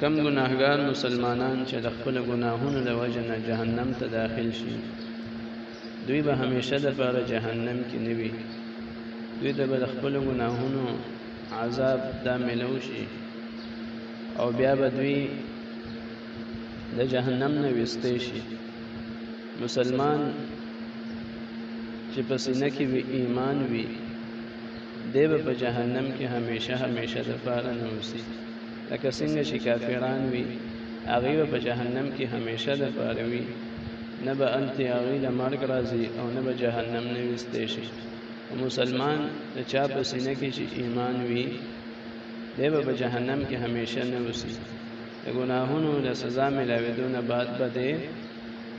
کم ګناهګار مسلمانان چې د خپل ګناهونو د وجه نه جهنم ته داخل شي دوی به همیشه د پاره جهنم کې نه وي دوی ته به د خپل ګناهونو عذاب دا ملو شي او بیا به دوی د جهنم نه وستې شي مسلمان چې په سینه کې وي ایمان وي دی به په جهنم کې همیشه همیشه د پاره نه اوسي لکه څنګه چې کافران وي هغه به په جهنم کې همیشه د پاره وي نه به انت هغه له مرګ راځي او نه به جهنم نه وستې شي مسلمان د چا په سینه کې چې ایمان وي دی به په جهنم کې همیشه نه اوسي د ګناهونو د سزا ملاوېدو نه بعد به دی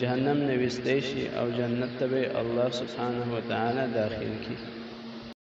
جهنم نه وستې شي او جنت ته به الله سبحانه وتعالی داخل کړي